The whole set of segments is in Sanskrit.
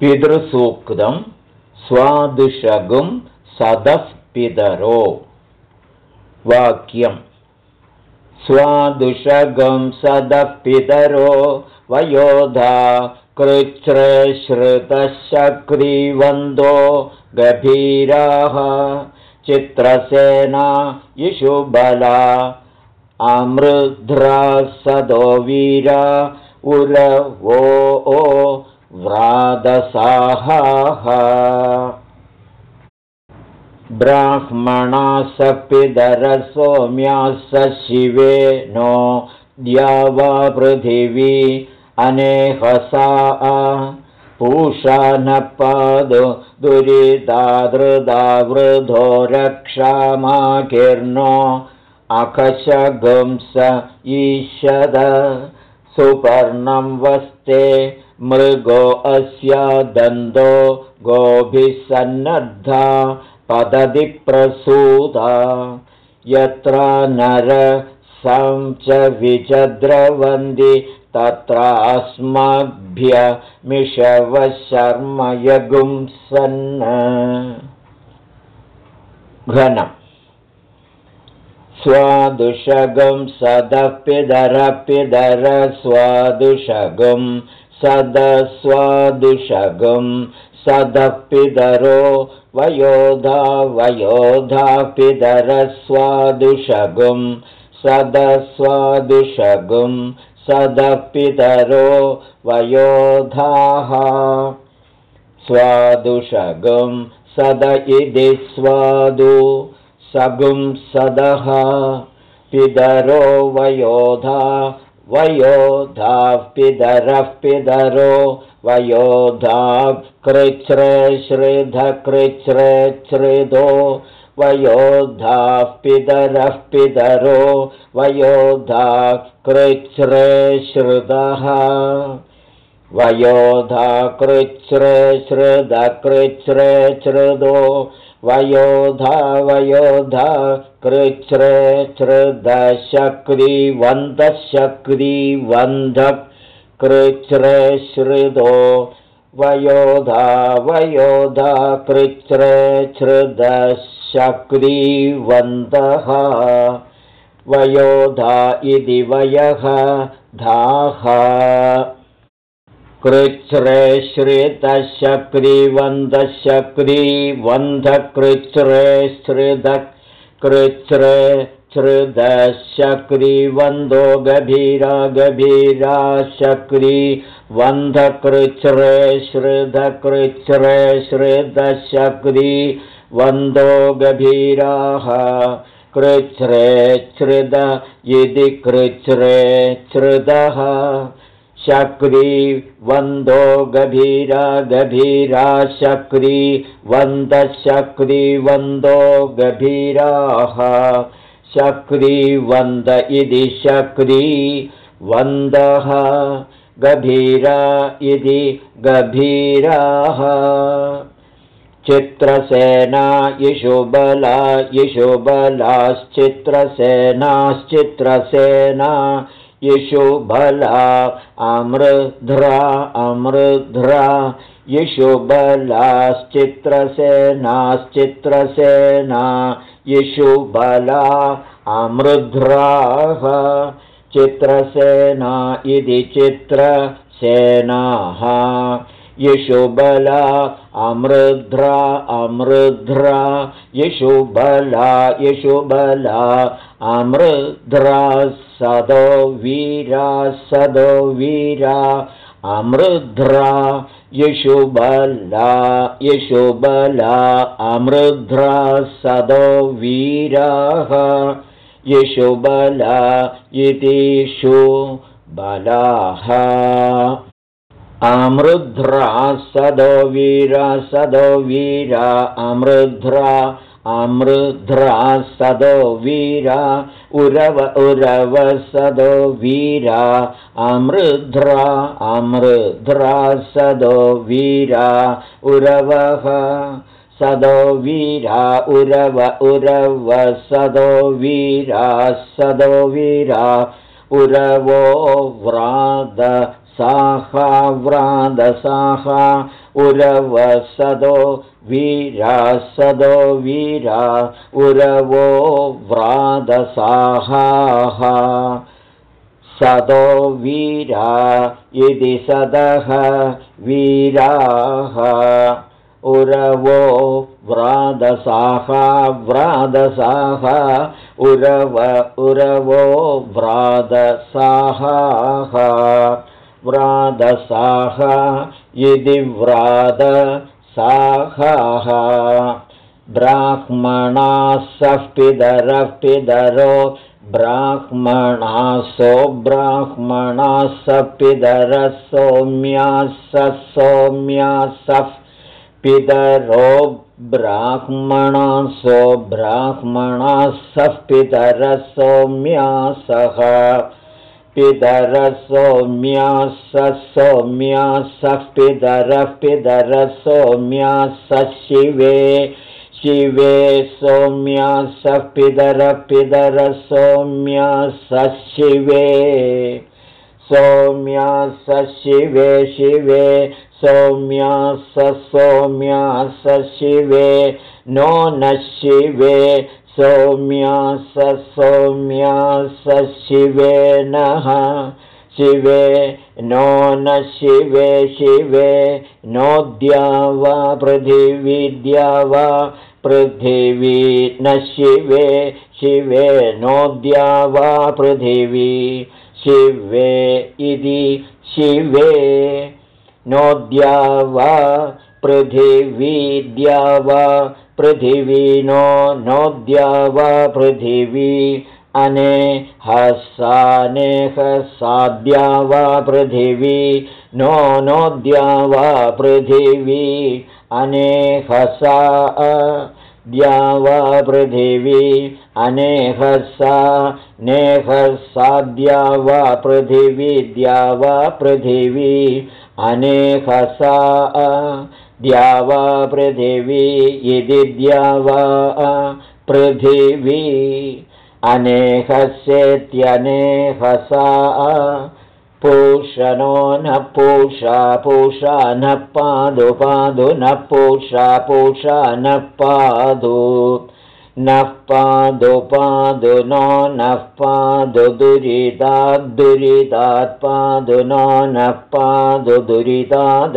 पितृसूक्तं स्वादुषगुं सदः पितरो वाक्यम्। स्वादुषगं सदः पितरो वयोधा कृच्छ्रश्रुतशक्रीवन्दो गभीराः। चित्रसेना इषुबला अमृध्रा सदो वीरा उरवो व्रादसाहाः। ब्राह्मणा स पितरसोम्या स शिवे नो द्यावा पृथिवी अनेहसा। पूषा न पादो दुरितादृदा वृधो रक्षामाकीर्णो अकशगुंस ईषद सुपर्णं वस्ते मृगो अस्या दन्दो गोभिः सन्नद्धा पदति प्रसूता यत्र नर च विचद्रवन्ति तत्रास्मभ्यमिषवशर्मयगुं सन् घनम् स्वादुषगं सदपिदरपिदर स्वादुषगं सदस्वादुषगं सदपिदरो वयोधा वयोधा पिदरस्वादुषगं सदस्वादुषगं सदपितरो वयोधाः। स्वादुषगं सद इति स्वादु सगुं सदः पितरो वयोधा वयोधाः पितरः पितरो वयोधा कृच्छ्रश्रिधकृच्छ्रच्छ्रिदो वयोधाः पितरः पितरो वयोधा कृच्छ्रश्रुतः वयोधा कृच्छ्रश्रुदकृच्छ्रच्छ्रुदो वयोधा वयोधा कृच्छ्रच्छ्रदशक्रिवन्दशक्रिवन्ध कृच्छ्रश्रुदो वयोधा वयोधा कृच्छ्रच्छ्रदशक्रिवन्दः वयोधा इति वयः धाः कृच्छ्रेश्रितशक्रिवन्दशक्रिवन्धकृच्छ्रेश्रिद कृच्छ्रेच्छ्रुदशक्रिवन्दो गभीरा गभीरा शक्रिवन्धकृच्छ्रेश्रिधकृच्छ्रेश्रिदशक्रि वन्दो गभीराः कृच्छ्रेच्छ्रिद इति कृच्छ्रेच्छ्रुदः शक्री वन्दो गभीरा गभीरा शक्री वन्दशक्री वन्दो गभीराः। शक्री वन्द इति शक्री वन्दः गभीरा इति गभीराः। चित्रसेना इषुबला इषुबलाश्चित्रसेनाश्चित्रसेना यशुबला अमृध्रा अमृध्रा। यशुबलाश्चित्रसेनाश्चित्रसेना यशुबला अमृध्राः। चित्रसेना इति चित्रसेनाः यशुबला अमृध्रा अमृध्रा यशुबला यशुबला अमृध्रा सदो वीरा सदो वीरा अमृध्रा यशुबला यशुबला अमृध्रा सदो वीराः यशुबला इतिषु बलाः। अमृध्रा सदो वीरा सदो वीरा अमृध्रा अमृध्रा सदो वीरा उरव उरव सदो वीरा अमृध्रा अमृध्रा सदो वीरा उरवः सदो वीरा उरव उरव सदो वीरा सदो वीरा उरवो व्राद व्रादसाः उरवसदो वीरा सदो वीरा उरवो व्रादसाः सदो वीरा इति सदः वीराः। उरवो व्रादसाः व्रादसाः उरव उरवो व्रादसाः व्रादसाः इति व्रादसाः। ब्राह्मणाः सः पितरः पितरो ब्राह्मणासो ब्राह्मणाः स पितरः सौम्याः स सौम्यासः। पितरो ब्राह्मणासो ब्राह्मणाः सः पितरः सौम्यासः पितरः सौम्याः सौम्याः सः पितरः पितरः सौम्याः स शिवे शिवे सौम्या पितर पितर सौम्या स शिवे सौम्या स शिवे शिवे सौम्या सौम्या स शिवे नो न शिवे सौम्या स सौम्या स शिवे नः। शिवे नो न शिवे शिवे नोद्या वा पृथिवीद्या वा पृथिवी न शिवे शिवे नोद्या वा पृथिवी शिवे इति शिवे नोद्या वा पृथिवीद्या वा पृथिवी नो नोद्या वा पृथिवी अने हसानेहसाद्या वा पृथिवी नो नोद्या वा पृथिवी अनेहसा द्या वा पृथिवी अनेहसा नेहसाद्या वा पृथिवी द्या वा पृथिवी अनेहसा द्या वा पृथिवी इति द्या वा पृथिवी। अनेहस्येत्यनेहसा पूषणो न पूषा पूषा न पादु न पूषा पूषा न पादु। नः नो नः पादु दुरितात् दुरितात् पादु नो नः पादु दुरिताद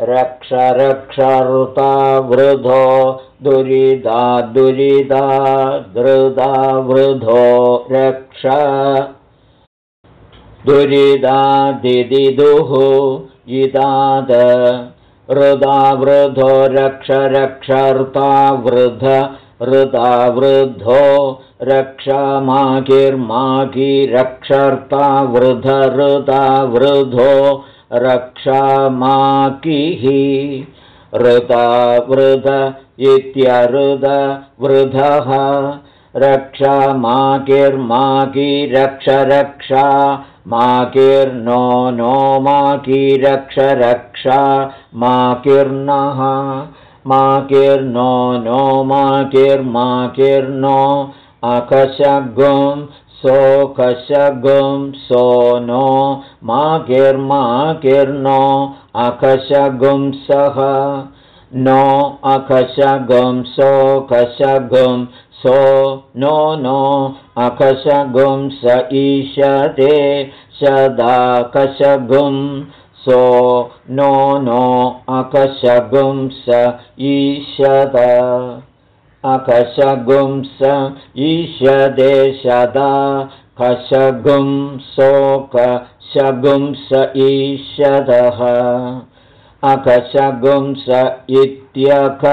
वृधो वृधः वृधो वृधो रक्ष। रक्षरुता वृधो दुरिदा दुरिदा धृदा वृधो रक्ष दुरिदादिदिदुः इदाद वृधो रक्ष रक्षर्ता वृध ऋदा वृद्धो रक्षमाकिः। ऋता वृध इत्यरुद वृधः रक्षमाकिर्माकी रक्ष रक्षा माकिर्नो नो माकी रक्ष रक्षा माकिर्नः। माकिर्नो नो माकिर्माकिर्नो अकशगुं सोकशगुं सो नो माकिर्माकिर्नो अकशगुं सः नो अकशगुं सोकशगुं सो नो नो अकशगुं स ईशते सदाकशगुं सो नो नो अकशगुं स ईशद अकशगुं स ईशदे सदा कशगुं सोकशगुं स ईशदः अकशगुं स इत्यक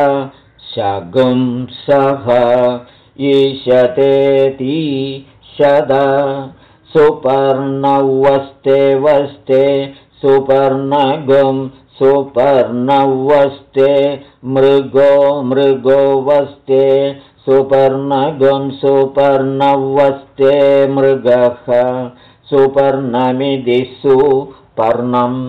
शगुंसः। ईशतेति शद सुपर्णौ वस्ते वस्ते सुपर्णगुं सुपर्णवस्ते मृगो मृगो वस्ते सुपर्णगुं सुपर्णवस्ते मृगः सुपर्णमिदि सुपर्णम्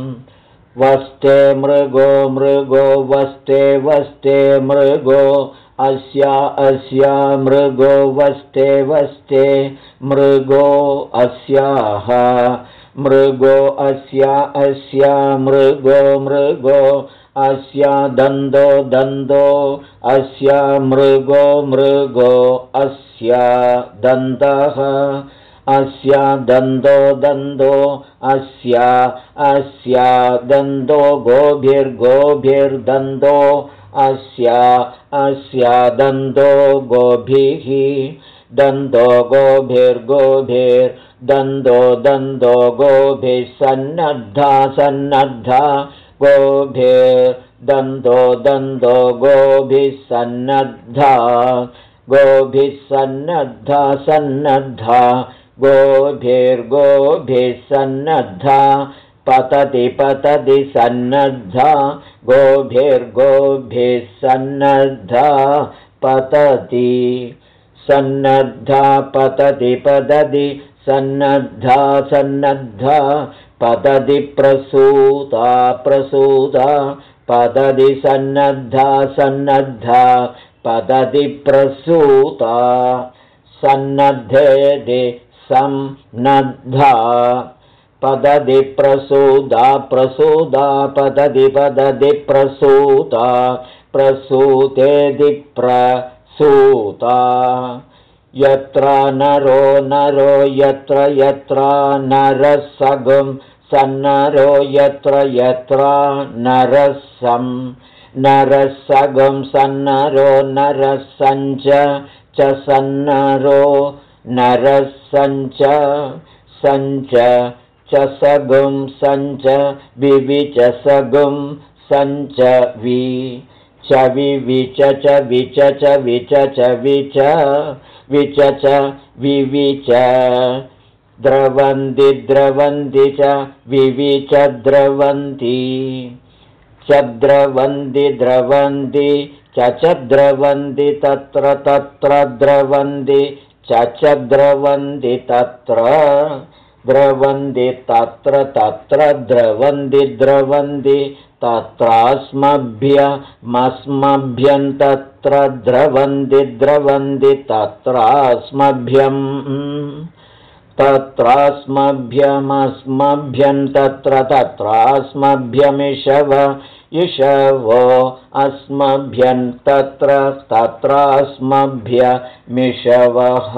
वस्ते मृगो मृगो वस्ते वस्ते मृगो अस्या अस्या मृगो वस्ते वस्ते मृगो अस्याः मृगो अस्या अस्या मृगो मृगो अस्या दन्दो दन्दो अस्या मृगो मृगो अस्या दन्तः अस्या दन्दो दन्दो अस्या अस्या दन्दो गोभिर्गोभिर्दन्दो अस्या अस्या दन्दो गोभिः दन्दो गोभिर्गोभिर्दन्दो दन्दो गोभिः सन्नद्धा सन्नद्धा गोभिर्दन्दो दन्दो गोभिः सन्नद्धा गोभिः सन्नद्धा सन्नद्धा गोभिर्गोभिः सन्नद्धा पतति पतति सन्नद्धा गोभिर्गोभिः सन्नद्धा पतति। सन्नद्धा पतति पतति सन्नद्धा सन्नद्धा पतति प्रसूता प्रसूता पतति सन्नद्धा सन्नद्धा पतति प्रसूता सन्नद्धेदि सन्नद्धा पदति प्रसूदा प्रसूदा पदति पदति प्रसूता प्रसूतेदि प्रसूता यत्र नरो नरो यत्र यत्र नरसगं सन्नरो यत्र यत्र नरसं नरसगं सन्नरो नरसञ्च च सन्नरो नरसञ्च सञ्च च सगुं सञ्च विविच सगुं सञ्च वि च विविच च विच च विच च विच विच च विविच द्रवन्ति द्रवन्ति च विविच द्रवन्ति च द्रवन्ति द्रवन्ति च च द्रवन्ति तत्र तत्र द्रवन्ति च च द्रवन्ति तत्र द्रवन्ति तत्र तत्र द्रवन्ति द्रवन्ति तत्रास्मभ्यमस्मभ्यं तत्र द्रवन्ति द्रवन्ति तत्रास्मभ्यम् तत्रास्मभ्यमस्मभ्यं तत्र तत्रास्मभ्यमिषव इषवो अस्मभ्यं तत्र तत्रास्मभ्यमिषवः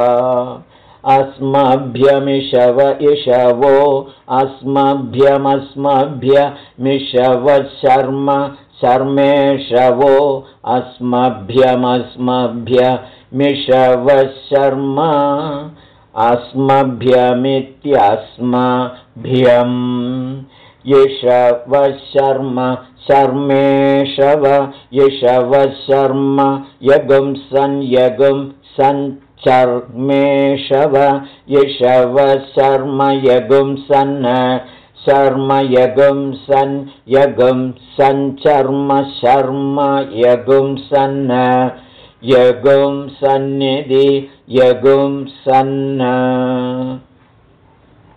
अस्मभ्यमिषव इषवो अस्मभ्यमस्मभ्यमिषवः शर्म शर्मेषवो अस्मभ्यमस्मभ्यमिषवः शर्म अस्मभ्यमित्यस्मभ्यम् यशवः शर्म शर्मेषव यशवः शर्म यगुं सन् यगुं सन् चर्मेशव यशव शर्म यगुं सन् शर्म यगुं सन् यगुं सञ्चर्म शर्म यगुं सन् यगुं सन्निधि यगुं